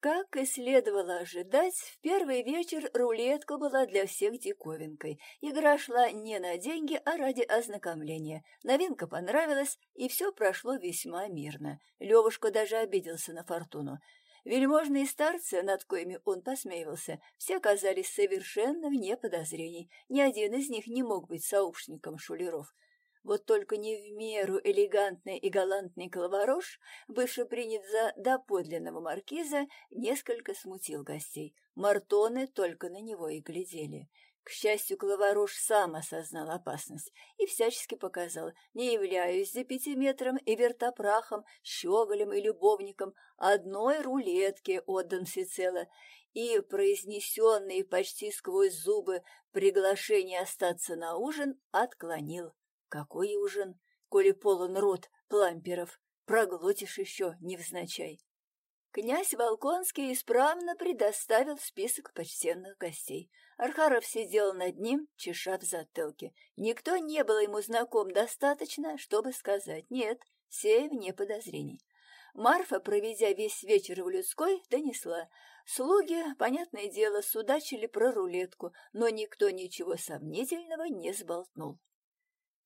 Как и следовало ожидать, в первый вечер рулетка была для всех диковинкой. Игра шла не на деньги, а ради ознакомления. Новинка понравилась, и все прошло весьма мирно. Левушка даже обиделся на фортуну. Вельможные старцы, над коими он посмеивался, все оказались совершенно вне подозрений. Ни один из них не мог быть сообщником шулеров. Вот только не в меру элегантный и галантный коловорож, бывший принят за доподлинного маркиза, несколько смутил гостей. Мартоны только на него и глядели. К счастью, Клаворуш сам осознал опасность и всячески показал, не являюсь за пятиметром и вертопрахом, щеголем и любовником, одной рулетке отдан всецело, и произнесенный почти сквозь зубы приглашение остаться на ужин отклонил. Какой ужин, коли полон рот пламперов, проглотишь еще невзначай. Князь Волконский исправно предоставил список почтенных гостей. Архаров сидел над ним, чеша в затылке. Никто не был ему знаком достаточно, чтобы сказать «нет», сей вне подозрений. Марфа, проведя весь вечер в людской, донесла. Слуги, понятное дело, судачили про рулетку, но никто ничего сомнительного не сболтнул.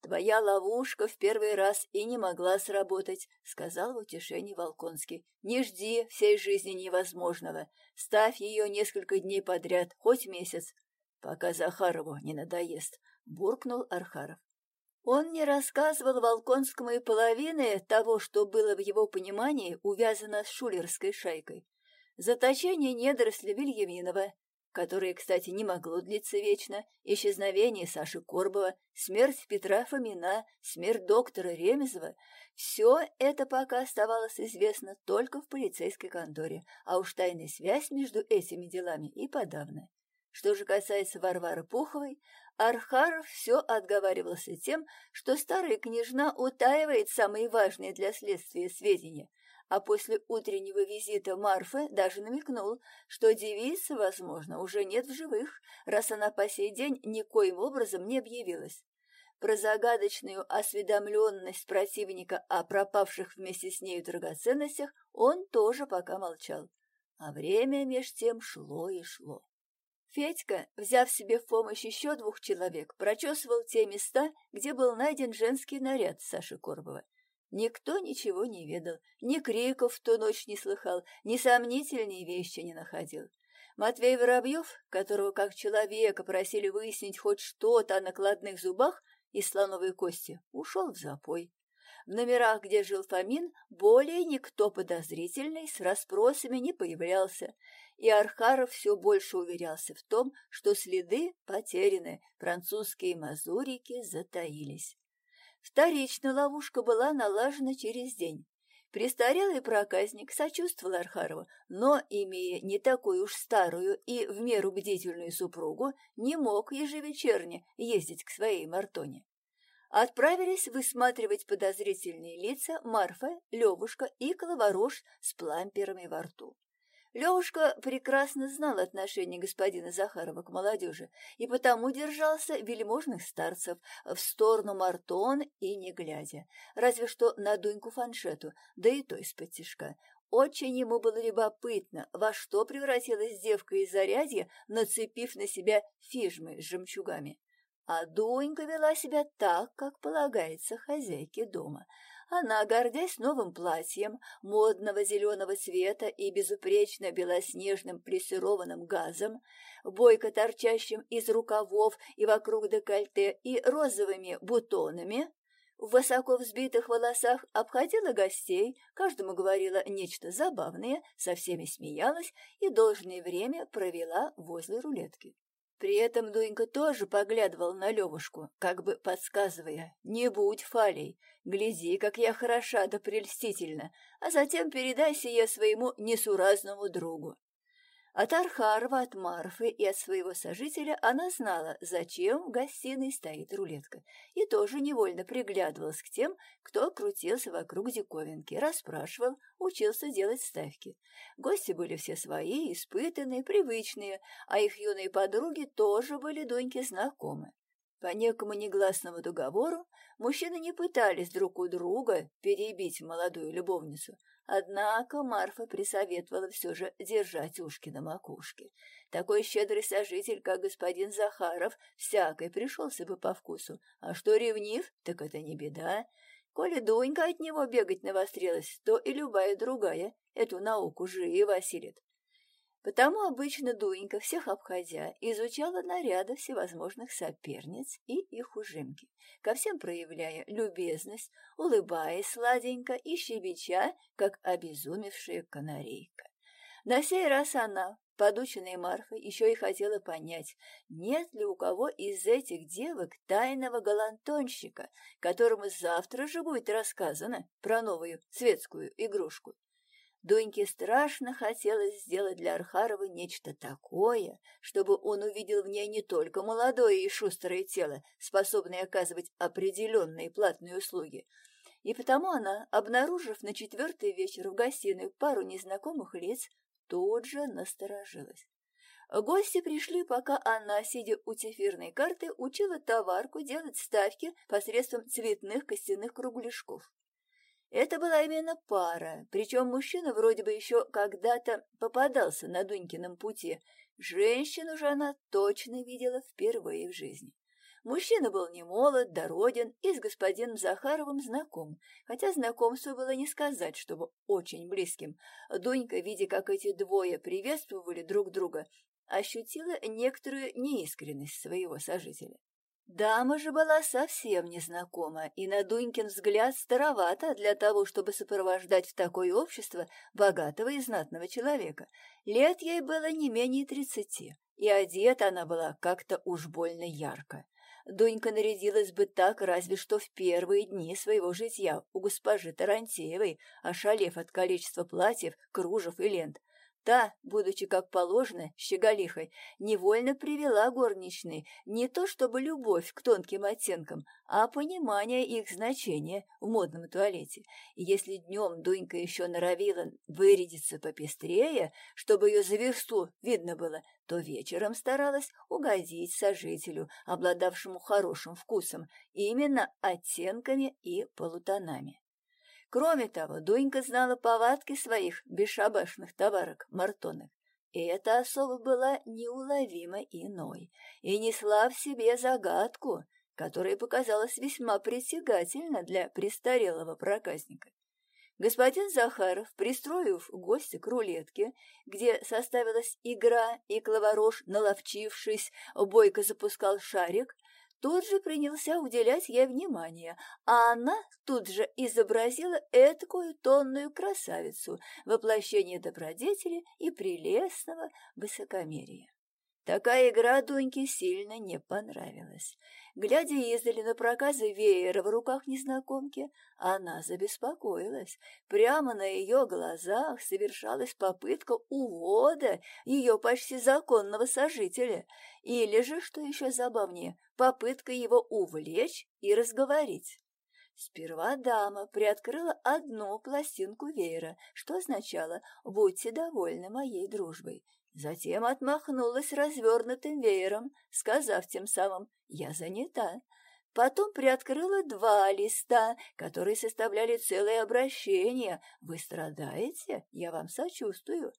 «Твоя ловушка в первый раз и не могла сработать», — сказал в утешении Волконский. «Не жди всей жизни невозможного. Ставь ее несколько дней подряд, хоть месяц, пока Захарову не надоест», — буркнул Архаров. Он не рассказывал Волконскому и половины того, что было в его понимании увязано с шулерской шайкой. Заточение недоросля Вильяминова, которое, кстати, не могло длиться вечно, исчезновение Саши Корбова, смерть Петра Фомина, смерть доктора Ремезова — все это пока оставалось известно только в полицейской конторе, а уж тайная связь между этими делами и подавно. Что же касается Варвары Пуховой, Архаров все отговаривался тем, что старая княжна утаивает самые важные для следствия сведения — а после утреннего визита Марфы даже намекнул, что девица, возможно, уже нет в живых, раз она по сей день никоим образом не объявилась. Про загадочную осведомленность противника о пропавших вместе с нею драгоценностях он тоже пока молчал. А время меж тем шло и шло. Федька, взяв себе в помощь еще двух человек, прочесывал те места, где был найден женский наряд Саши Корбова. Никто ничего не ведал, ни криков в ту ночь не слыхал, ни сомнительные вещи не находил. Матвей Воробьев, которого как человека просили выяснить хоть что-то о накладных зубах и слоновой кости, ушел в запой. В номерах, где жил Фомин, более никто подозрительный с расспросами не появлялся, и Архаров все больше уверялся в том, что следы потеряны, французские мазурики затаились. Вторичная ловушка была налажена через день. Престарелый проказник сочувствовал Архарову, но, имея не такую уж старую и в меру бдительную супругу, не мог ежевечерне ездить к своей Мартоне. Отправились высматривать подозрительные лица Марфа, Левушка и Коловорож с пламперами во рту. Левушка прекрасно знал отношение господина Захарова к молодежи и потому держался вельможных старцев в сторону Мартон и не глядя, разве что на Дуньку Фаншету, да и то из-под тишка. Очень ему было любопытно, во что превратилась девка из зарядья, нацепив на себя фижмы с жемчугами. А Дунька вела себя так, как полагается хозяйке дома — она, гордясь новым платьем модного зеленого цвета и безупречно белоснежным плессированным газом, бойко торчащим из рукавов и вокруг декольте и розовыми бутонами, в высоко взбитых волосах обходила гостей, каждому говорила нечто забавное, со всеми смеялась и должное время провела возле рулетки. При этом Дунька тоже поглядывал на Левушку, как бы подсказывая, «Не будь фалей, гляди, как я хороша да прельстительна, а затем передай сие своему несуразному другу». От Архарова, от Марфы и от своего сожителя она знала, зачем в гостиной стоит рулетка, и тоже невольно приглядывалась к тем, кто крутился вокруг диковинки, расспрашивал, учился делать ставки. Гости были все свои, испытанные, привычные, а их юные подруги тоже были Доньке знакомы. По некому негласному договору мужчины не пытались друг у друга перебить молодую любовницу, Однако Марфа присоветовала все же держать ушки на макушке. Такой щедрый сожитель, как господин Захаров, всякой пришелся бы по вкусу. А что ревнив, так это не беда. Коли Дунька от него бегать навострилась, то и любая другая эту науку живо осилит. Потому обычно Дуенька, всех обходя, изучала наряды всевозможных соперниц и их ужимки, ко всем проявляя любезность, улыбаясь сладенько и щебеча, как обезумевшая канарейка. На сей раз она, подученная Марфой, еще и хотела понять, нет ли у кого из этих девок тайного галантонщика, которому завтра же будет рассказано про новую светскую игрушку. Дуньке страшно хотелось сделать для Архарова нечто такое, чтобы он увидел в ней не только молодое и шустрое тело, способное оказывать определенные платные услуги, и потому она, обнаружив на четвертый вечер в гостиной пару незнакомых лиц, тут же насторожилась. Гости пришли, пока она, сидя у цифирной карты, учила товарку делать ставки посредством цветных костяных кругляшков. Это была именно пара, причем мужчина вроде бы еще когда-то попадался на Дунькином пути. Женщину же она точно видела впервые в жизни. Мужчина был не молод, дороден и с господином Захаровым знаком, хотя знакомство было не сказать, чтобы очень близким. Дунька, видя, как эти двое приветствовали друг друга, ощутила некоторую неискренность своего сожителя. Дама же была совсем незнакома, и на Дунькин взгляд старовато для того, чтобы сопровождать в такое общество богатого и знатного человека. Лет ей было не менее тридцати, и одета она была как-то уж больно ярко. Дунька нарядилась бы так разве что в первые дни своего житья у госпожи Тарантеевой, ошалев от количества платьев, кружев и лент. Та, будучи как положено, щеголихой, невольно привела горничной не то чтобы любовь к тонким оттенкам, а понимание их значения в модном туалете. И если днем Дунька еще норовила вырядиться попестрее, чтобы ее за версту видно было, то вечером старалась угодить сожителю, обладавшему хорошим вкусом, именно оттенками и полутонами. Кроме того, Дунька знала повадки своих бесшабашных товарок, мартонок, и эта особа была неуловимо иной и несла в себе загадку, которая показалась весьма притягательна для престарелого проказника. Господин Захаров, пристроив гостя к рулетке, где составилась игра, и клаворош, наловчившись, бойко запускал шарик, тут же принялся уделять ей внимание, а она тут же изобразила эткую тонную красавицу, воплощение добродетели и прелестного высокомерия. Такая игра Дуньке сильно не понравилась. Глядя издали на проказы веера в руках незнакомки, она забеспокоилась. Прямо на ее глазах совершалась попытка увода ее почти законного сожителя, или же, что еще забавнее, попытка его увлечь и разговорить. Сперва дама приоткрыла одну пластинку веера, что означало «будьте довольны моей дружбой», Затем отмахнулась развернутым веером, сказав тем самым «я занята». Потом приоткрыла два листа, которые составляли целое обращение. «Вы страдаете? Я вам сочувствую».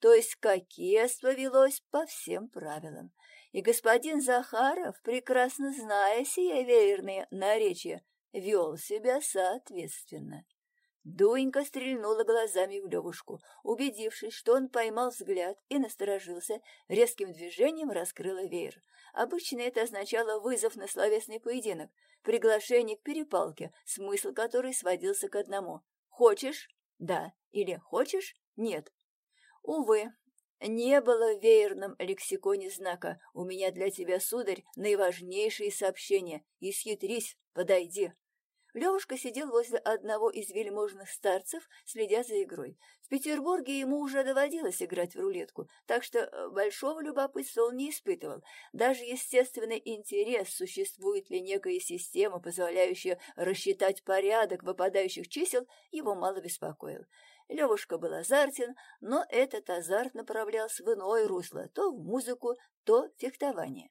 То есть кокетство велось по всем правилам. И господин Захаров, прекрасно зная сие веерные наречия, вел себя соответственно. Дуенька стрельнула глазами в Левушку. Убедившись, что он поймал взгляд и насторожился, резким движением раскрыла веер. Обычно это означало вызов на словесный поединок, приглашение к перепалке, смысл которой сводился к одному. «Хочешь?» «Да» или «Хочешь?» «Нет». Увы, не было в веерном лексиконе знака «У меня для тебя, сударь, наиважнейшие сообщения. Исхитрись, подойди». Левушка сидел возле одного из вельможных старцев, следя за игрой. В Петербурге ему уже доводилось играть в рулетку, так что э, большого любопытства он не испытывал. Даже естественный интерес, существует ли некая система, позволяющая рассчитать порядок выпадающих чисел, его мало беспокоил. Левушка был азартен, но этот азарт направлялся в иное русло, то в музыку, то в фехтование.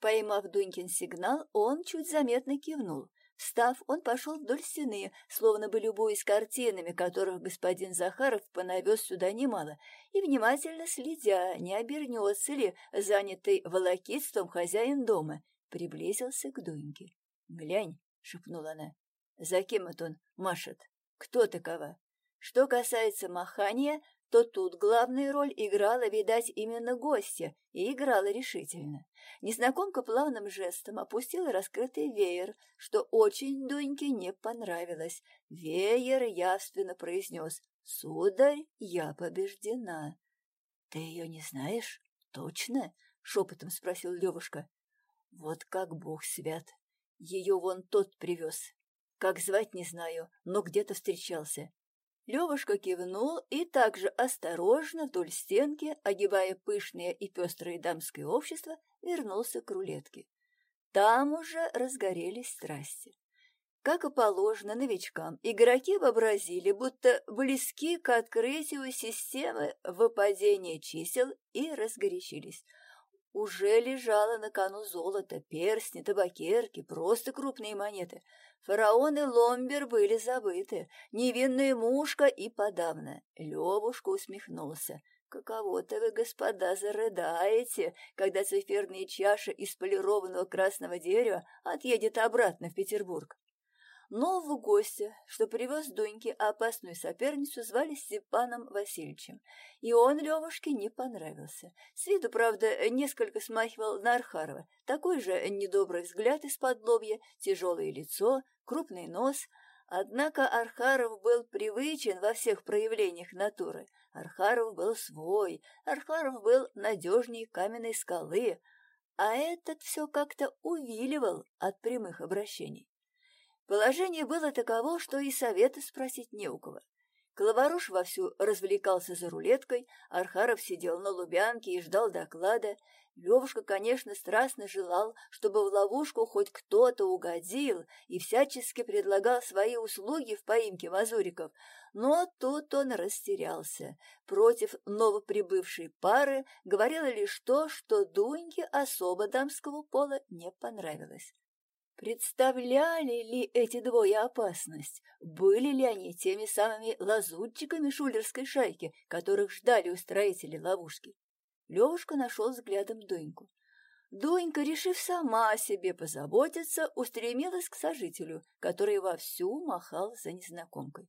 Поймав Дунькин сигнал, он чуть заметно кивнул. Встав, он пошел вдоль стены, словно бы любуясь картинами, которых господин Захаров понавез сюда немало, и внимательно следя, не обернется ли занятый волокитством хозяин дома, приблизился к Дуньке. «Глянь», — шепнула она, — «за кем это он машет? Кто такова?» Что касается махания, то тут главную роль играла, видать, именно гостья, и играла решительно. Незнакомка плавным жестом опустила раскрытый веер, что очень Дуньке не понравилось. Веер явственно произнес «Сударь, я побеждена». «Ты ее не знаешь? Точно?» — шепотом спросил Левушка. «Вот как бог свят! Ее вон тот привез. Как звать не знаю, но где-то встречался. Левушка кивнул и также осторожно вдоль стенки, огибая пышное и пестрое дамское общество, вернулся к рулетке. Там уже разгорелись страсти. Как и положено новичкам, игроки вообразили, будто близки к открытию системы выпадения чисел и разгорячились – уже лежало на кону золото, перстни, табакерки, просто крупные монеты. Фараон и Ломбер были забыты, невинная мушка и подавно. Левушка усмехнулся. «Каково-то вы, господа, зарыдаете, когда циферные чаши из полированного красного дерева отъедет обратно в Петербург». Нового гостя, что привез Доньке опасную соперницу, звали Степаном Васильевичем, и он Левушке не понравился. С виду, правда, несколько смахивал на Архарова, такой же недобрый взгляд из-под лобья, тяжелое лицо, крупный нос, однако Архаров был привычен во всех проявлениях натуры. Архаров был свой, Архаров был надежнее каменной скалы, а этот все как-то увиливал от прямых обращений. Положение было таково, что и совета спросить не у кого. Коловоруш вовсю развлекался за рулеткой, Архаров сидел на лубянке и ждал доклада. Левушка, конечно, страстно желал, чтобы в ловушку хоть кто-то угодил и всячески предлагал свои услуги в поимке мазуриков, но тут он растерялся. Против новоприбывшей пары говорило лишь то, что Дуньке особо дамского пола не понравилось. Представляли ли эти двое опасность? Были ли они теми самыми лазутчиками шулерской шайки, которых ждали устроители ловушки? Левушка нашел взглядом Доньку. Донька, решив сама о себе позаботиться, устремилась к сожителю, который вовсю махал за незнакомкой.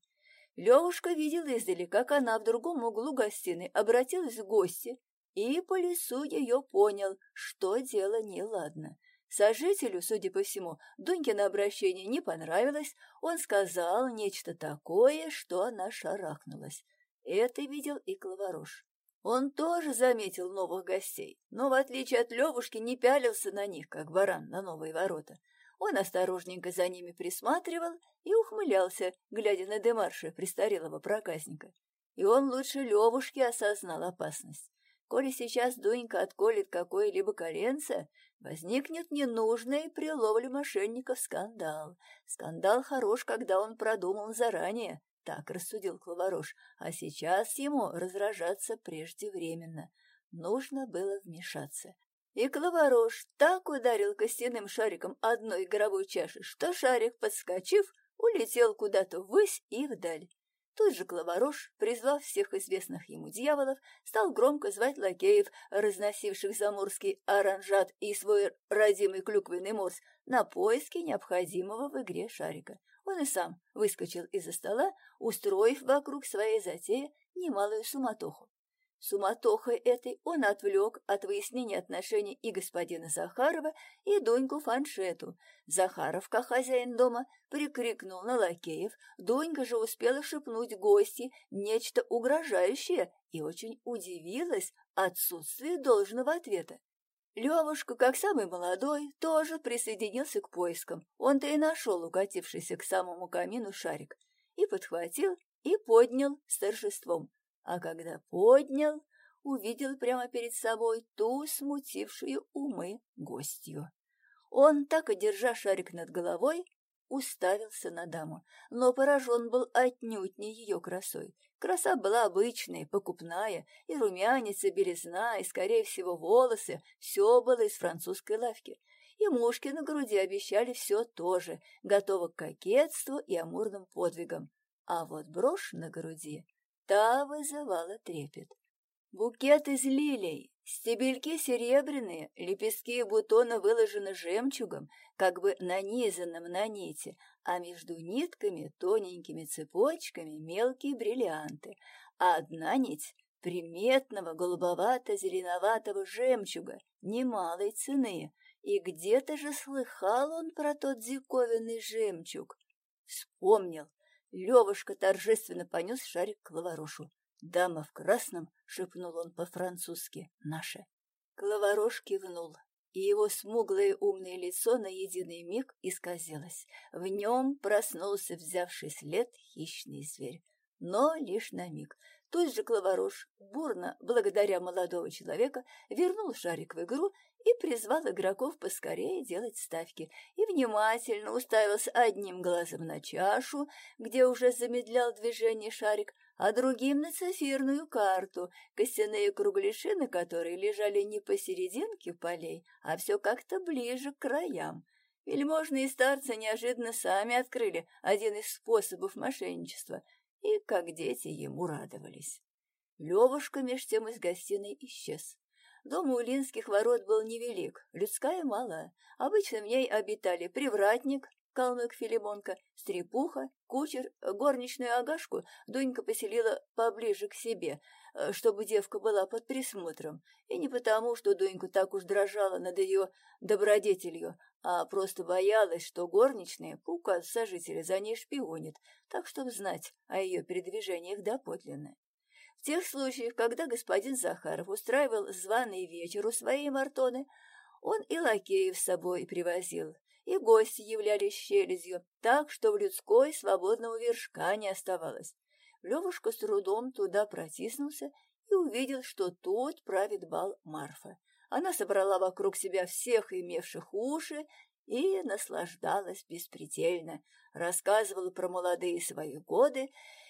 Левушка видел издали, как она в другом углу гостиной обратилась в гости, и по лесу ее понял, что дело неладно. Сожителю, судя по всему, Дунькино обращение не понравилось, он сказал нечто такое, что она шарахнулась. Это видел и Клаворош. Он тоже заметил новых гостей, но, в отличие от Левушки, не пялился на них, как баран на новые ворота. Он осторожненько за ними присматривал и ухмылялся, глядя на демарши престарелого проказника. И он лучше Левушки осознал опасность. Коли сейчас Дунька отколет какое-либо коленце, возникнет ненужный при ловле мошенников скандал. Скандал хорош, когда он продуман заранее, так рассудил Клаворош, а сейчас ему разражаться преждевременно. Нужно было вмешаться. И Клаворош так ударил костяным шариком одной горовой чаши, что шарик, подскочив, улетел куда-то ввысь и вдаль. Тут же Клаворош, призвав всех известных ему дьяволов, стал громко звать лакеев, разносивших заморский оранжат и свой родимый клюквенный морс, на поиски необходимого в игре шарика. Он и сам выскочил из-за стола, устроив вокруг своей затеи немалую суматоху. Суматохой этой он отвлек от выяснения отношений и господина Захарова, и Доньку Фаншету. Захаров, как хозяин дома, прикрикнул на лакеев, Донька же успела шепнуть гости нечто угрожающее и очень удивилась отсутствию должного ответа. Левушка, как самый молодой, тоже присоединился к поискам. Он-то и нашел укатившийся к самому камину шарик. И подхватил, и поднял с торжеством а когда поднял, увидел прямо перед собой ту смутившую умы гостью. Он, так и держа шарик над головой, уставился на даму, но поражен был отнюдь не ее красой. Краса была обычная, покупная, и румянец, и белизна, и, скорее всего, волосы — все было из французской лавки. и мушки на груди обещали все то же, готовы к кокетству и амурным подвигам. А вот брошь на груди, та вызывала трепет. Букет из лилий, стебельки серебряные, лепестки и бутоны выложены жемчугом, как бы нанизанным на нити, а между нитками тоненькими цепочками мелкие бриллианты, а одна нить приметного голубовато-зеленоватого жемчуга немалой цены, и где-то же слыхал он про тот диковинный жемчуг. Вспомнил. Левушка торжественно понес шарик к лаварошу. «Дама в красном», — шепнул он по-французски, — «наша». Клаварош кивнул, и его смуглое умное лицо на единый миг исказилось. В нем проснулся взявший след хищный зверь. Но лишь на миг. Тут же Клаварош, бурно, благодаря молодого человека, вернул шарик в игру и призвал игроков поскорее делать ставки, и внимательно уставился одним глазом на чашу, где уже замедлял движение шарик, а другим на цифирную карту, костяные кругляши на которой лежали не посерединке полей, а все как-то ближе к краям. Вельможные старцы неожиданно сами открыли один из способов мошенничества — и как дети ему радовались. Левушка меж тем из гостиной исчез. Дом у Улинских ворот был невелик, людская мала. Обычно в ней обитали привратник, калмык Филимонка, стрепуха, кучер, горничную Агашку Дунька поселила поближе к себе, э, чтобы девка была под присмотром. И не потому, что Дуньку так уж дрожала над ее добродетелью, а просто боялась, что горничная по сожителя за ней шпионит, так чтобы знать о ее передвижениях доподлинно. В тех случаях, когда господин Захаров устраивал званый вечер у своей Мартоны, он и лакеев с собой привозил, и гости являлись щелезью, так что в людской свободного вершка не оставалось. Левушка с трудом туда протиснулся и увидел, что тут правит бал Марфа. Она собрала вокруг себя всех имевших уши и наслаждалась беспредельно, рассказывала про молодые свои годы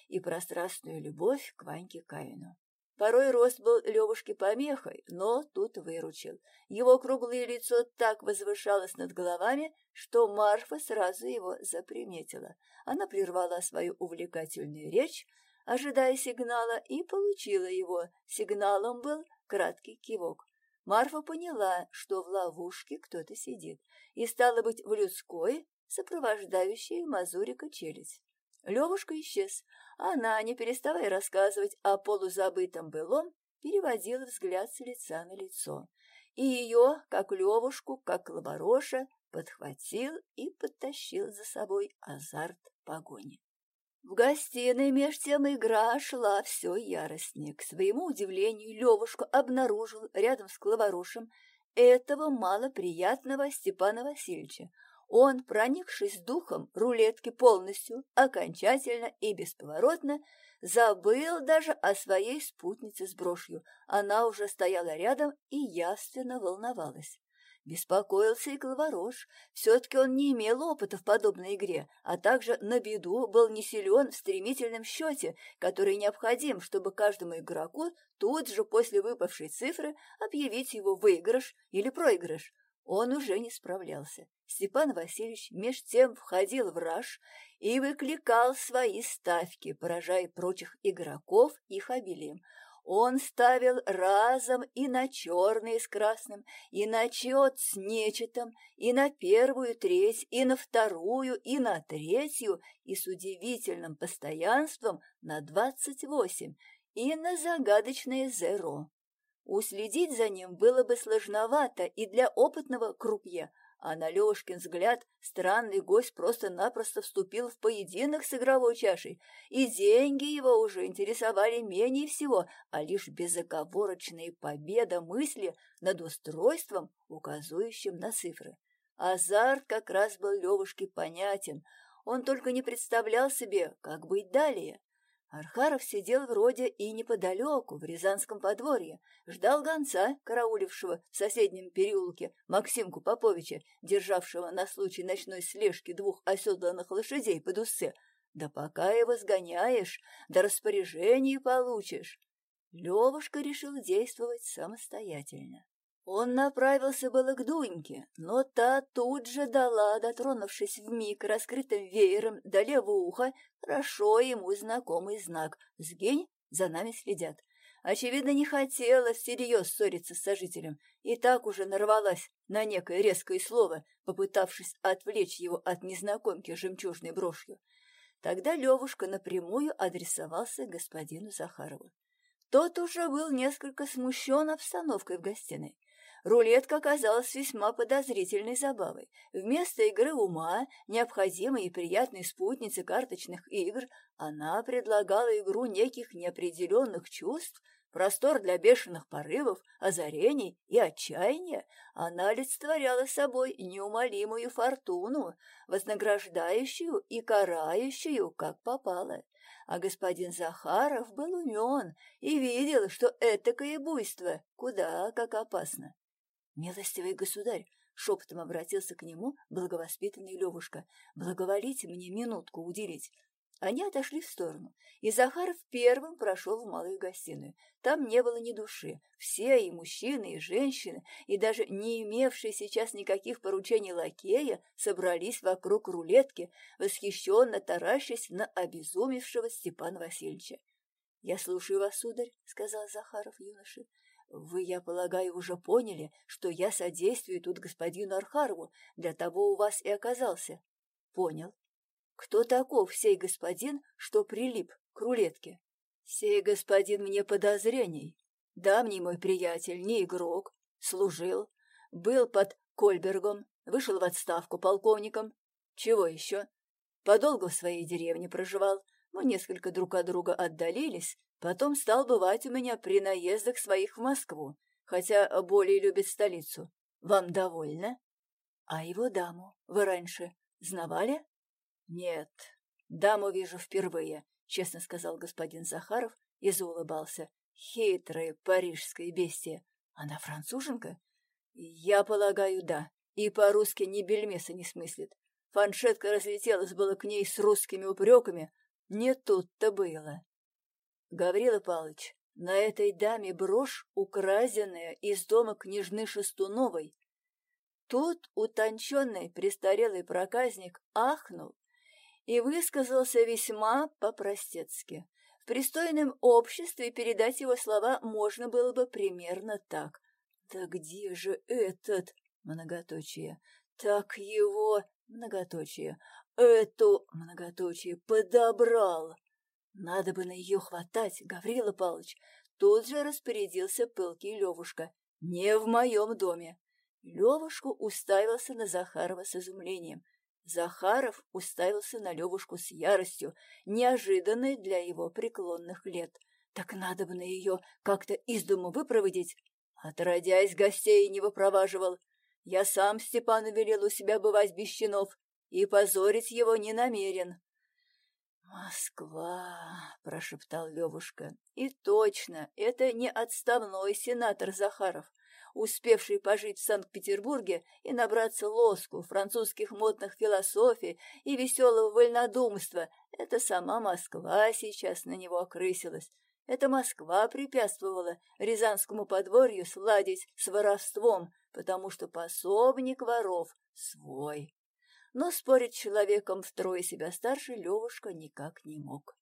и про любовь к Ваньке Кавину. Порой рост был Левушке помехой, но тут выручил. Его круглое лицо так возвышалось над головами, что Марфа сразу его заприметила. Она прервала свою увлекательную речь, ожидая сигнала, и получила его. Сигналом был краткий кивок. Марфа поняла, что в ловушке кто-то сидит, и стала быть в людской, сопровождающей Мазурика челюсть. Левушка исчез, она, не переставая рассказывать о полузабытом былом, переводила взгляд с лица на лицо. И ее, как Левушку, как Лабороша, подхватил и подтащил за собой азарт погони. В гостиной меж тем игра шла все яростнее. К своему удивлению, Левушка обнаружил рядом с Клаворушем этого малоприятного Степана Васильевича. Он, проникшись духом рулетки полностью, окончательно и бесповоротно, забыл даже о своей спутнице с брошью. Она уже стояла рядом и явственно волновалась. Беспокоился и Головорож. Все-таки он не имел опыта в подобной игре, а также на беду был не силен в стремительном счете, который необходим, чтобы каждому игроку тут же после выпавшей цифры объявить его выигрыш или проигрыш. Он уже не справлялся. Степан Васильевич меж тем входил в раж и выкликал свои ставки, поражая прочих игроков их обилием. Он ставил разом и на черный с красным, и на чет с нечетом, и на первую треть, и на вторую, и на третью, и с удивительным постоянством на двадцать восемь, и на загадочное зеро. Уследить за ним было бы сложновато и для опытного крупье, а на Лешкин взгляд странный гость просто-напросто вступил в поединок с игровой чашей, и деньги его уже интересовали менее всего, а лишь безоговорочная победа мысли над устройством, указывающим на цифры. Азарт как раз был Левушке понятен, он только не представлял себе, как быть далее. Архаров сидел вроде и неподалеку, в Рязанском подворье, ждал гонца, караулившего в соседнем переулке Максимку Поповича, державшего на случай ночной слежки двух оседланных лошадей под усы. Да пока его сгоняешь, да распоряжение получишь. Левушка решил действовать самостоятельно. Он направился было к Дуньке, но та тут же дала, дотронувшись вмиг раскрытым веером до левого уха, хорошо ему знакомый знак «Сгинь, за нами следят». Очевидно, не хотела всерьез ссориться с сожителем, и так уже нарвалась на некое резкое слово, попытавшись отвлечь его от незнакомки жемчужной брошью. Тогда Левушка напрямую адресовался господину Захарову. Тот уже был несколько смущен обстановкой в гостиной. Рулетка оказалась весьма подозрительной забавой. Вместо игры ума, необходимой и приятной спутницы карточных игр, она предлагала игру неких неопределенных чувств, простор для бешеных порывов, озарений и отчаяния. Она олицетворяла собой неумолимую фортуну, вознаграждающую и карающую, как попало. А господин Захаров был умен и видел, что этакое буйство куда как опасно. «Милостивый государь!» — шепотом обратился к нему благовоспитанный Левушка. «Благоволите мне минутку уделить». Они отошли в сторону, и Захаров первым прошел в малую гостиную. Там не было ни души. Все, и мужчины, и женщины, и даже не имевшие сейчас никаких поручений лакея, собрались вокруг рулетки, восхищенно таращась на обезумевшего Степана Васильевича. — Я слушаю вас, сударь, — сказал Захаров юноше. Вы, я полагаю, уже поняли, что я содействую тут господину Архарову, для того у вас и оказался. Понял. Кто таков сей господин, что прилип к рулетке? Сей господин мне подозрений. Давний мой приятель, не игрок, служил, был под Кольбергом, вышел в отставку полковником. Чего еще? Подолгу в своей деревне проживал, мы несколько друг от друга отдалились, Потом стал бывать у меня при наездах своих в Москву, хотя более любит столицу. Вам довольно? А его даму вы раньше знавали? Нет, даму вижу впервые, честно сказал господин Захаров и заулыбался. Хитрая парижская бестия. Она француженка? Я полагаю, да. И по-русски ни бельмеса не смыслит. Фаншетка разлетелась было к ней с русскими упреками. Не тут-то было. Гаврила Павлович, на этой даме брошь, украденная из дома княжны Шестуновой. Тут утонченный престарелый проказник ахнул и высказался весьма по-простецки. В пристойном обществе передать его слова можно было бы примерно так. «Да где же этот?» — многоточие. «Так его...» — многоточие. «Эту...» — многоточие. «Подобрал!» Надо бы на ее хватать, Гаврила Павлович. Тут же распорядился пылкий Левушка. Не в моем доме. Левушку уставился на Захарова с изумлением. Захаров уставился на Левушку с яростью, неожиданной для его преклонных лет. Так надо бы на ее как-то из дому выпроводить. Отродясь, гостей не выпроваживал. Я сам Степану велел у себя бывать без щенов и позорить его не намерен. «Москва!» — прошептал Левушка. «И точно, это не отставной сенатор Захаров, успевший пожить в Санкт-Петербурге и набраться лоску, французских модных философий и веселого вольнодумства. Это сама Москва сейчас на него окрысилась. Это Москва препятствовала Рязанскому подворью сладить с воровством, потому что пособник воров свой но спорить с человеком втрое себя старше Левушка никак не мог.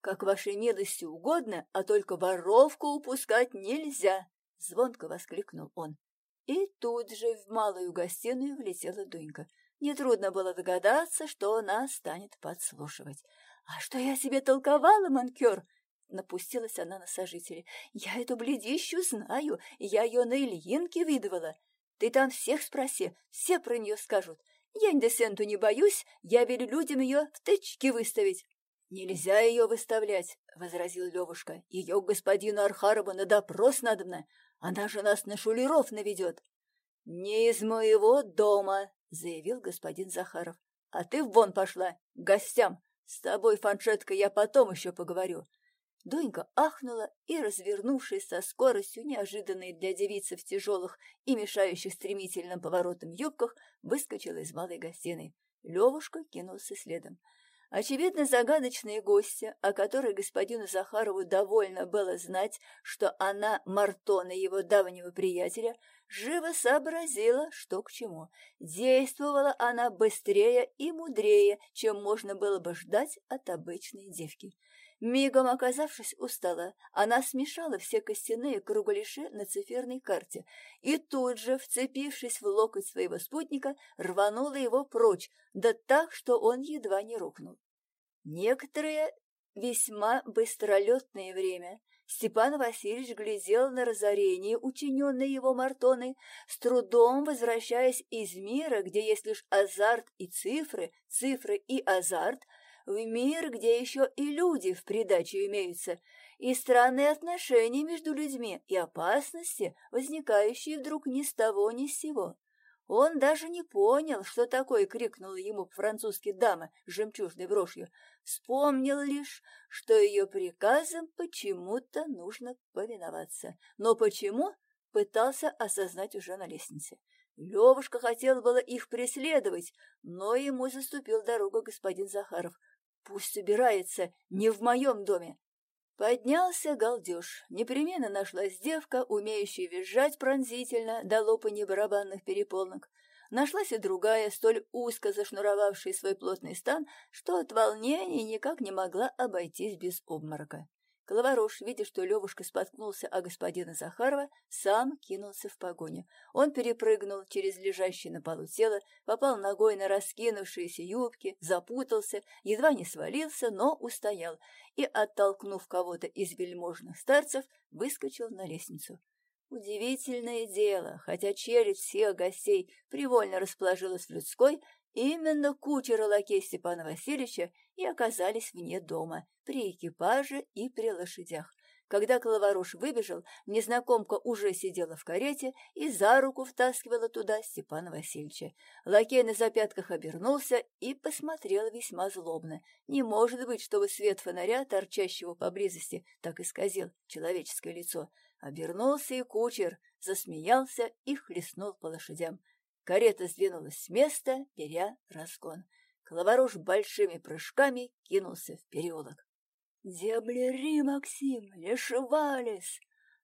«Как вашей милости угодно, а только воровку упускать нельзя!» — звонко воскликнул он. И тут же в малую гостиную влетела Дунька. Нетрудно было догадаться, что она станет подслушивать. «А что я себе толковала, манкер?» Напустилась она на сожителей. «Я эту бледищу знаю, я ее на Ильинке видывала. Ты там всех спроси, все про нее скажут. Я индесенту не боюсь, я велю людям ее в тычки выставить. Нельзя ее выставлять, — возразил Левушка. Ее господину Архарову на допрос надобно. Она же нас на шулеров наведет. Не из моего дома, — заявил господин Захаров. А ты вон пошла, к гостям. С тобой, фаншетка, я потом еще поговорю. Донька ахнула и, развернувшись со скоростью, неожиданной для девицы в тяжелых и мешающих стремительным поворотам юбках, выскочила из малой гостиной. Левушка кинулся следом. Очевидно, загадочные гости, о которой господину Захарову довольно было знать, что она Мартона его давнего приятеля, живо сообразила, что к чему. Действовала она быстрее и мудрее, чем можно было бы ждать от обычной девки. Мигом оказавшись у стола, она смешала все костяные кругляши на циферной карте и тут же, вцепившись в локоть своего спутника, рванула его прочь, да так, что он едва не рухнул. Некоторое весьма быстролетное время Степан Васильевич глядел на разорение, учиненное его Мартоной, с трудом возвращаясь из мира, где есть лишь азарт и цифры, цифры и азарт, в мир, где еще и люди в придачу имеются, и странные отношения между людьми, и опасности, возникающие вдруг ни с того ни с сего. Он даже не понял, что такое крикнула ему по-французски дама с жемчужной брошью. Вспомнил лишь, что ее приказам почему-то нужно повиноваться. Но почему, пытался осознать уже на лестнице. Левушка хотел было их преследовать, но ему заступил дорогу господин Захаров. Пусть убирается, не в моем доме. Поднялся галдеж. Непременно нашлась девка, умеющая визжать пронзительно до лопания барабанных переполнок. Нашлась и другая, столь узко зашнуровавшая свой плотный стан, что от волнения никак не могла обойтись без обморока. Коловорож, видя, что Левушка споткнулся о господина Захарова, сам кинулся в погоню. Он перепрыгнул через лежащее на полу тело, попал ногой на раскинувшиеся юбки, запутался, едва не свалился, но устоял и, оттолкнув кого-то из вельможных старцев, выскочил на лестницу. Удивительное дело, хотя челюсть всех гостей привольно расположилась в людской, Именно кучер и лакей Степана Васильевича и оказались вне дома, при экипаже и при лошадях. Когда Коловоруш выбежал, незнакомка уже сидела в карете и за руку втаскивала туда Степана Васильевича. Лакей на запятках обернулся и посмотрел весьма злобно. Не может быть, чтобы свет фонаря, торчащего поблизости, так исказил человеческое лицо. Обернулся и кучер, засмеялся и хлестнул по лошадям. Карета сдвинулась с места, беря разгон. Коловорож большими прыжками кинулся в переулок. «Дебляри, Максим, лешевались!»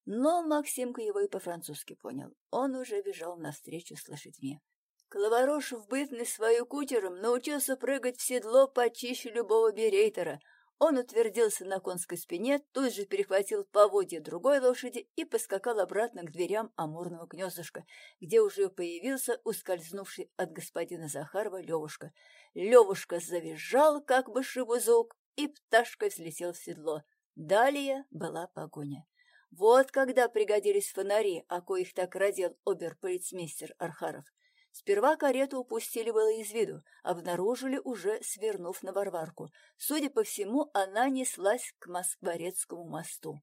Но Максимка его и по-французски понял. Он уже бежал навстречу с лошадьми. Коловорож в бытность свою кутером научился прыгать в седло почище любого берейтера, он утвердился на конской спине, тут же перехватил поводья другой лошади и поскакал обратно к дверям амурного гнездышка, где уже появился ускользнувший от господина Захарова Левушка. Левушка завизжал, как бы шибузок, и пташкой взлетел в седло. Далее была погоня. Вот когда пригодились фонари, о коих так родил оберполицмейстер Архаров. Сперва карету упустили было из виду, обнаружили уже свернув на Варварку. Судя по всему, она неслась к Москворецкому мосту.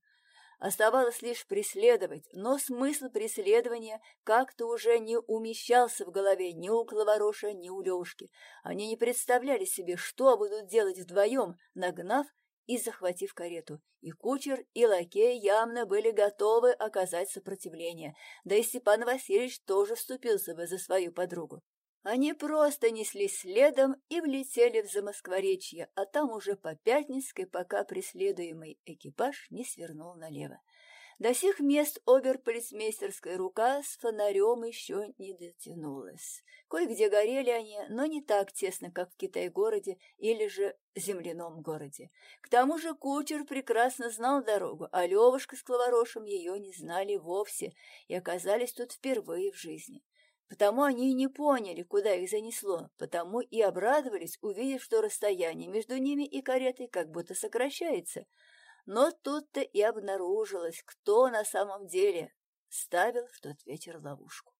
Оставалось лишь преследовать, но смысл преследования как-то уже не умещался в голове ни у Клавороша, ни у Левушки. Они не представляли себе, что будут делать вдвоем, нагнав и захватив карету. И кучер, и лакей явно были готовы оказать сопротивление, да и Степан Васильевич тоже вступился бы за свою подругу. Они просто неслись следом и влетели в Замоскворечье, а там уже по Пятницкой, пока преследуемый экипаж не свернул налево. До сих мест оберполицмейстерская рука с фонарем еще не дотянулась. Кое-где горели они, но не так тесно, как в Китай-городе или же земляном городе. К тому же кучер прекрасно знал дорогу, а Левушка с Кловорошем ее не знали вовсе и оказались тут впервые в жизни. Потому они и не поняли, куда их занесло, потому и обрадовались, увидев, что расстояние между ними и каретой как будто сокращается — но тут-то и обнаружилось, кто на самом деле ставил в тот вечер ловушку.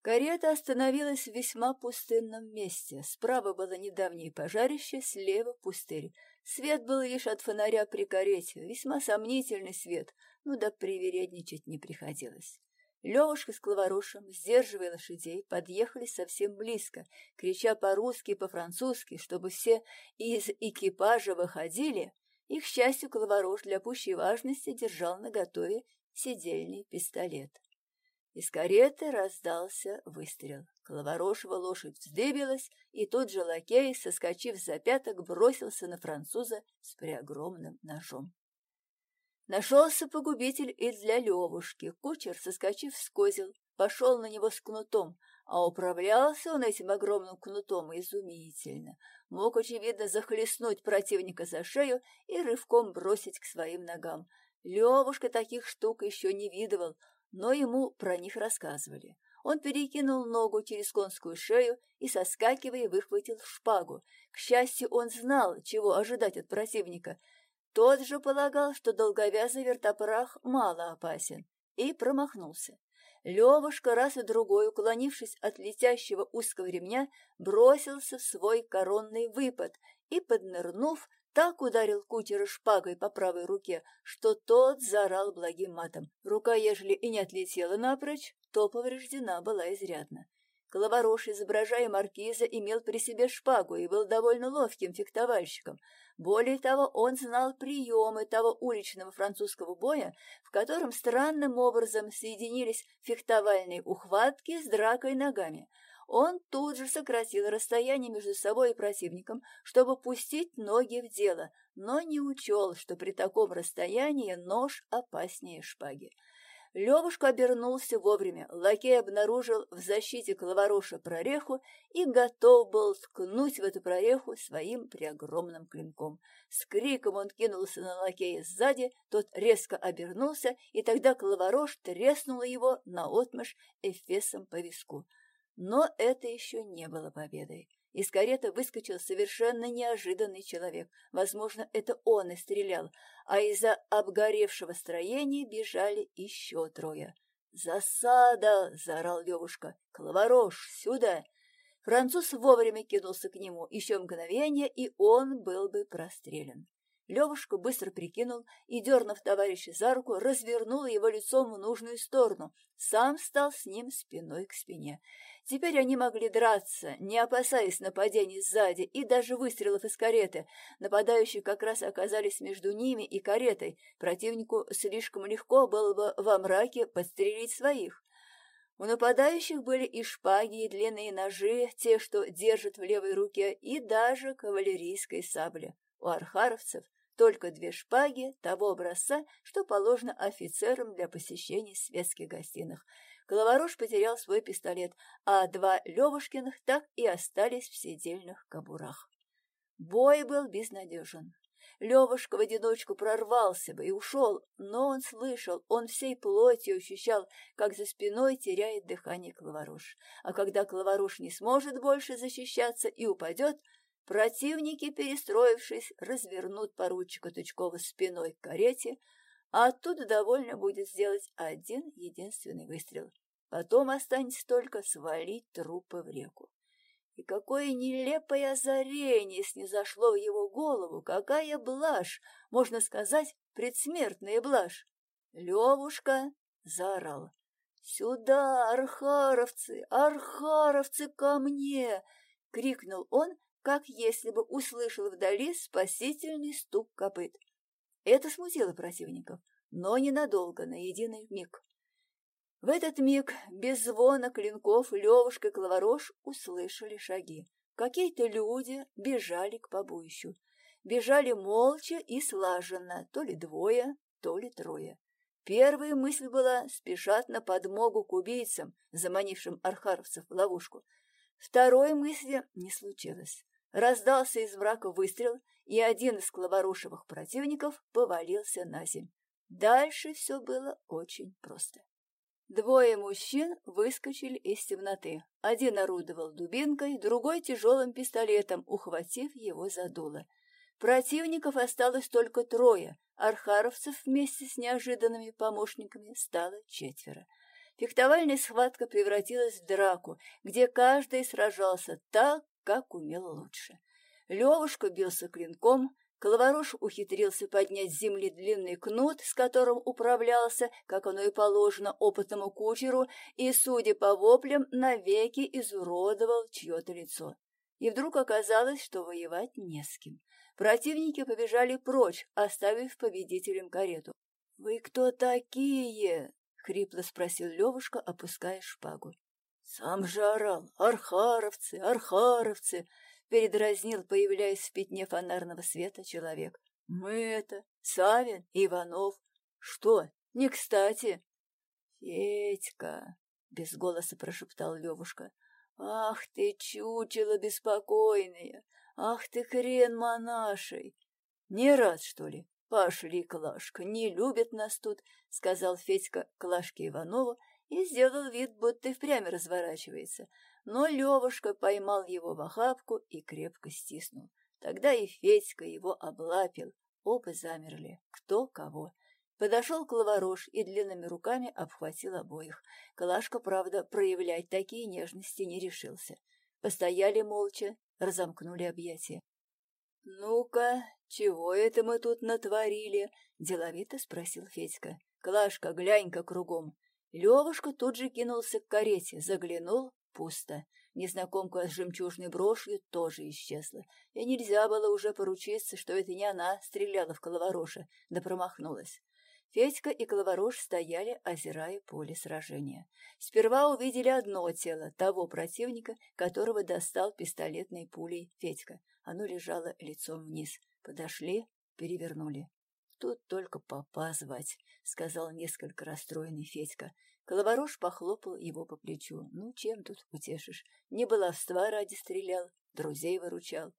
Карета остановилась в весьма пустынном месте. Справа было недавнее пожарище, слева пустырь. Свет был лишь от фонаря при карете, весьма сомнительный свет, ну да привередничать не приходилось. Левушка с Кловорушем, сдерживая лошадей, подъехали совсем близко, крича по-русски и по-французски, чтобы все из экипажа выходили, и, к счастью, Коловорож для пущей важности держал наготове седельный пистолет. Из кареты раздался выстрел. Коловорошева лошадь вздыбилась, и тут же лакей, соскочив за пяток, бросился на француза с преогромным ножом. Нашелся погубитель и для Левушки. Кучер, соскочив с козел, пошел на него с кнутом, а управлялся он этим огромным кнутом изумительно. Мог, очевидно, захлестнуть противника за шею и рывком бросить к своим ногам. Левушка таких штук еще не видывал, но ему про них рассказывали. Он перекинул ногу через конскую шею и, соскакивая, выхватил шпагу. К счастью, он знал, чего ожидать от противника. Тот же полагал, что долговязый вертопрах мало опасен, и промахнулся. Левушка раз и другой, уклонившись от летящего узкого ремня, бросился в свой коронный выпад и, поднырнув, так ударил кучера шпагой по правой руке, что тот заорал благим матом. Рука, ежели и не отлетела напрочь, то повреждена была изрядно. Коловорош, изображая маркиза, имел при себе шпагу и был довольно ловким фехтовальщиком. Более того, он знал приемы того уличного французского боя, в котором странным образом соединились фехтовальные ухватки с дракой ногами. Он тут же сократил расстояние между собой и противником, чтобы пустить ноги в дело, но не учел, что при таком расстоянии нож опаснее шпаги. Левушка обернулся вовремя. Лакей обнаружил в защите коловороша прореху и готов был ткнуть в эту прореху своим преогромным клинком. С криком он кинулся на лакея сзади, тот резко обернулся, и тогда коловорош треснул его наотмашь эфесом по виску. Но это еще не было победой. Из кареты выскочил совершенно неожиданный человек. Возможно, это он и стрелял, а из-за обгоревшего строения бежали еще трое. «Засада!» — заорал Левушка. «Клаворош, сюда!» Француз вовремя кинулся к нему. Еще мгновение, и он был бы прострелен. Левушка быстро прикинул и, дернув товарища за руку, развернул его лицом в нужную сторону. Сам стал с ним спиной к спине. Теперь они могли драться, не опасаясь нападений сзади и даже выстрелов из кареты. Нападающие как раз оказались между ними и каретой. Противнику слишком легко было бы во мраке подстрелить своих. У нападающих были и шпаги, и длинные ножи, те, что держат в левой руке, и даже кавалерийской сабли. У архаровцев только две шпаги того образца, что положено офицерам для посещения светских гостиных. Головорож потерял свой пистолет, а два Левушкиных так и остались в седельных кобурах. Бой был безнадежен. Левушка в одиночку прорвался бы и ушел, но он слышал, он всей плотью ощущал, как за спиной теряет дыхание Клаварош. А когда Клаварош не сможет больше защищаться и упадет, Противники, перестроившись, развернут поручика Тычкова спиной к карете, а оттуда довольно будет сделать один единственный выстрел. Потом останется только свалить трупы в реку. И какое нелепое озарение снизошло в его голову, какая блажь, можно сказать, предсмертная блажь. Левушка заорал. «Сюда, архаровцы, архаровцы, ко мне!» — крикнул он как если бы услышал вдали спасительный стук копыт. Это смутило противников, но ненадолго, на единый миг. В этот миг без звона клинков Левушка и Клаворош услышали шаги. Какие-то люди бежали к побоищу. Бежали молча и слаженно, то ли двое, то ли трое. Первая мысль была спешать на подмогу к убийцам, заманившим архаровцев в ловушку. Второй мысли не случилось. Раздался из мрака выстрел, и один из клаворушевых противников повалился на земь. Дальше все было очень просто. Двое мужчин выскочили из темноты. Один орудовал дубинкой, другой тяжелым пистолетом, ухватив его за дуло. Противников осталось только трое, архаровцев вместе с неожиданными помощниками стало четверо. Фехтовальная схватка превратилась в драку, где каждый сражался так, как умел лучше. Левушка бился клинком, Коловорош ухитрился поднять с земли длинный кнут, с которым управлялся, как оно и положено, опытному кучеру, и, судя по воплям, навеки изуродовал чье-то лицо. И вдруг оказалось, что воевать не с кем. Противники побежали прочь, оставив победителям карету. «Вы кто такие?» — хрипло спросил Левушка, опуская шпагу. Сам же орал «Архаровцы! Архаровцы!» передразнил, появляясь в пятне фонарного света, человек. «Мы это, Савин, Иванов. Что, не кстати?» «Федька!» — без голоса прошептал Левушка. «Ах ты, чучело беспокойное! Ах ты, хрен монашей! Не рад, что ли? Пошли, Клашка, не любят нас тут!» — сказал Федька Клашке Иванову и сделал вид, будто впрямь разворачивается. Но Левушка поймал его в охапку и крепко стиснул. Тогда и Федька его облапил. Оба замерли. Кто кого. Подошел Клаворош и длинными руками обхватил обоих. Калашка, правда, проявлять такие нежности не решился. Постояли молча, разомкнули объятия. «Ну-ка, чего это мы тут натворили?» — деловито спросил Федька. «Клашка, глянь-ка кругом». Левушка тут же кинулся к карете, заглянул — пусто. Незнакомка с жемчужной брошью тоже исчезла, и нельзя было уже поручиться, что это не она стреляла в Коловороша, да промахнулась. Федька и Коловорош стояли, озирая поле сражения. Сперва увидели одно тело, того противника, которого достал пистолетной пулей Федька. Оно лежало лицом вниз. Подошли, перевернули. «Тут только папа звать», — сказал несколько расстроенный Федька. Коловорош похлопал его по плечу. «Ну, чем тут утешишь? Не баловства ради стрелял, друзей выручал».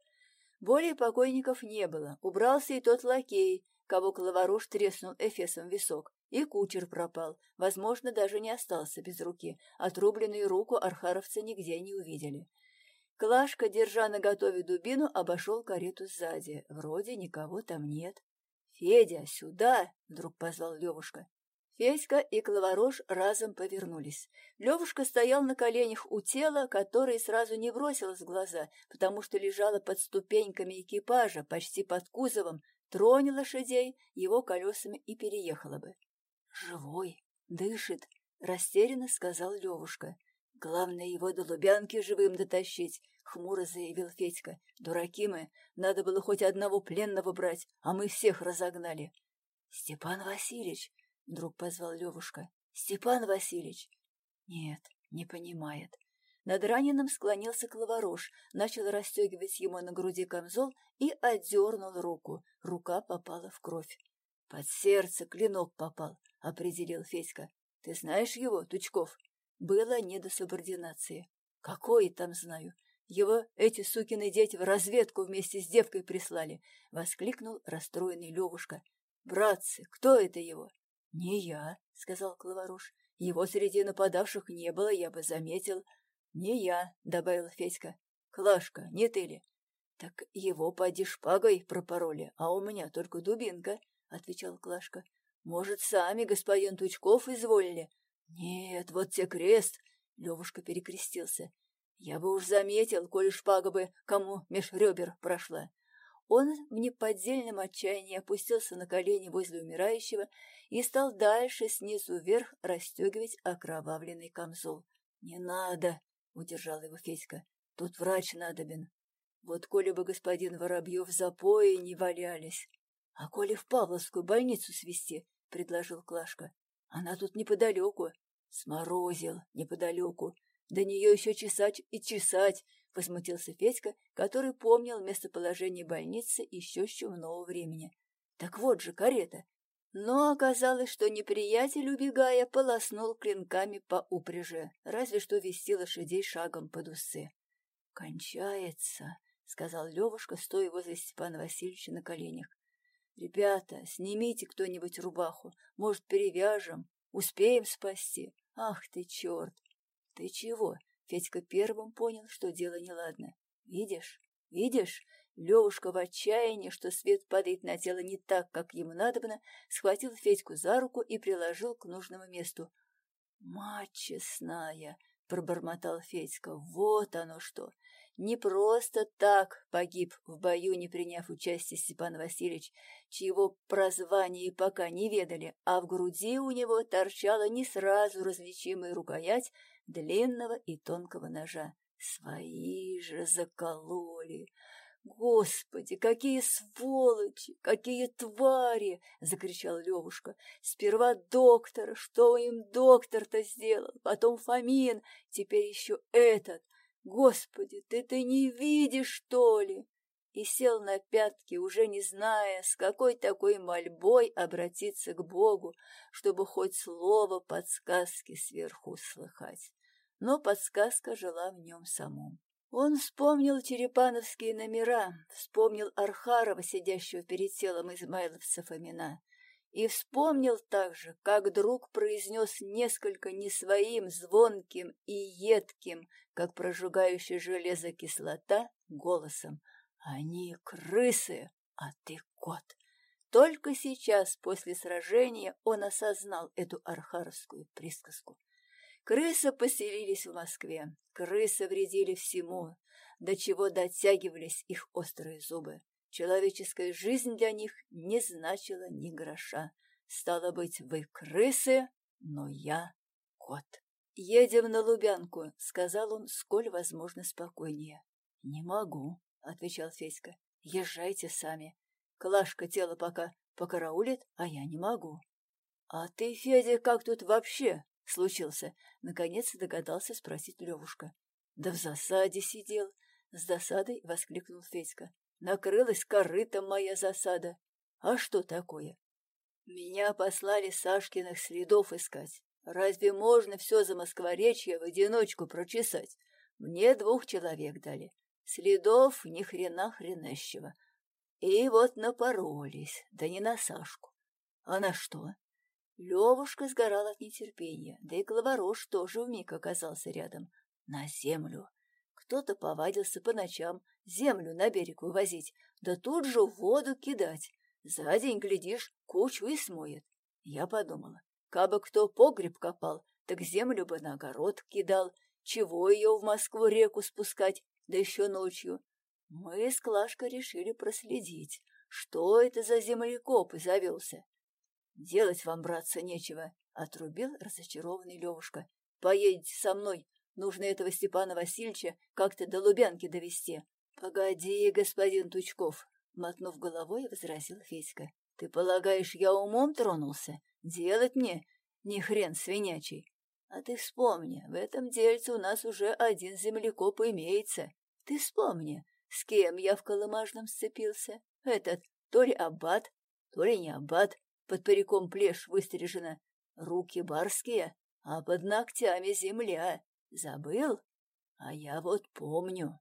Более покойников не было. Убрался и тот лакей, кого Клаварош треснул эфесом в висок, и кучер пропал, возможно, даже не остался без руки. Отрубленную руку архаровцы нигде не увидели. Клашка, держа на готове дубину, обошел карету сзади. Вроде никого там нет. «Федя, сюда!» — вдруг позвал Левушка. Федька и Клаварош разом повернулись. Левушка стоял на коленях у тела, которое сразу не бросилось в глаза, потому что лежало под ступеньками экипажа, почти под кузовом, троне лошадей его колесами и переехала бы. «Живой, дышит», — растерянно сказал Левушка. «Главное его до Лубянки живым дотащить», — хмуро заявил Федька. «Дураки мы, надо было хоть одного пленного брать, а мы всех разогнали». «Степан Васильевич», — вдруг позвал Левушка. «Степан Васильевич». «Нет, не понимает. Над раненым склонился Клаворош, начал расстегивать ему на груди камзол и отдернул руку. Рука попала в кровь. «Под сердце клинок попал», — определил Федька. «Ты знаешь его, Тучков?» Было не до субординации. «Какой там знаю? Его эти сукины дети в разведку вместе с девкой прислали!» — воскликнул расстроенный Левушка. «Братцы, кто это его?» «Не я», — сказал Клаворош. «Его среди нападавших не было, я бы заметил. «Не я», — добавил Федька. «Клашка, не ты ли?» «Так его поди шпагой пропороли, а у меня только дубинка», — отвечал Клашка. «Может, сами господин Тучков изволили?» «Нет, вот те крест!» — Левушка перекрестился. «Я бы уж заметил, коли шпага бы кому меж ребер прошла». Он в неподдельном отчаянии опустился на колени возле умирающего и стал дальше снизу вверх расстегивать окровавленный камзол. «Не надо!» — удержал его Федька. — Тут врач надобен. Вот коли бы господин Воробьев в запое не валялись. — А коли в Павловскую больницу свести, — предложил Клашка. — Она тут неподалеку. — Сморозил неподалеку. До нее еще чесать и чесать, — возмутился Федька, который помнил местоположение больницы еще с чумного времени. — Так вот же карета. Но оказалось, что неприятель, убегая, полоснул клинками по упряжи, разве что вести лошадей шагом под усы. «Кончается», — сказал Левушка, стоя возле Степана Васильевича на коленях. «Ребята, снимите кто-нибудь рубаху, может, перевяжем, успеем спасти. Ах ты, черт!» «Ты чего?» — Федька первым понял, что дело неладно. «Видишь? Видишь? Левушка в отчаянии, что свет падает на тело не так, как ему надобно, схватил Федьку за руку и приложил к нужному месту. «Мать честная!» — пробормотал Федька. «Вот оно что! Не просто так погиб в бою, не приняв участие Степан Васильевич, чьего прозвания пока не ведали, а в груди у него торчала не сразу различимая рукоять длинного и тонкого ножа. Свои же закололи! Господи, какие сволочи, какие твари! — закричал Левушка. Сперва доктора, что им доктор-то сделал, потом Фомин, теперь еще этот. Господи, ты-то не видишь, что ли? И сел на пятки, уже не зная, с какой такой мольбой обратиться к Богу, чтобы хоть слово подсказки сверху слыхать. Но подсказка жила в нем самом. Он вспомнил черепановские номера, вспомнил Архарова, сидящего перед телом Измайловца Фомина, и вспомнил также, как друг произнес несколько не своим звонким и едким, как прожигающая железо кислота, голосом «Они крысы, а ты кот». Только сейчас, после сражения, он осознал эту архаровскую присказку. Крысы поселились в Москве, крысы вредили всему, до чего дотягивались их острые зубы. Человеческая жизнь для них не значила ни гроша. Стало быть, вы крысы, но я кот. «Едем на Лубянку», — сказал он, сколь возможно спокойнее. «Не могу», — отвечал Федька. «Езжайте сами. Клашка тело пока покараулит, а я не могу». «А ты, Федя, как тут вообще?» случился? Наконец догадался спросить Левушка. Да в засаде сидел. С досадой воскликнул Федька. Накрылась корытом моя засада. А что такое? Меня послали Сашкиных следов искать. Разве можно все за Москворечье в одиночку прочесать? Мне двух человек дали. Следов ни хрена хренащего. И вот напоролись, да не на Сашку. А на что? Левушка сгорал от нетерпения, да и Головорож тоже вмиг оказался рядом. На землю. Кто-то повадился по ночам землю на берег вывозить, да тут же в воду кидать. За день, глядишь, кучу и смоет. Я подумала, кабы кто погреб копал, так землю бы на огород кидал. Чего ее в Москву-реку спускать, да еще ночью? Мы с Клашкой решили проследить, что это за землекоп завелся. «Делать вам, братца, нечего», — отрубил разочарованный Левушка. «Поедете со мной. Нужно этого Степана Васильевича как-то до Лубянки довести». «Погоди, господин Тучков», — мотнув головой, возразил Федька. «Ты полагаешь, я умом тронулся? Делать мне не хрен свинячий. А ты вспомни, в этом дельце у нас уже один землекоп имеется. Ты вспомни, с кем я в Колымажном сцепился. Этот то ли аббат, то ли не аббат, под париком плешь выстрижена, руки барские, а под ногтями земля. Забыл? А я вот помню.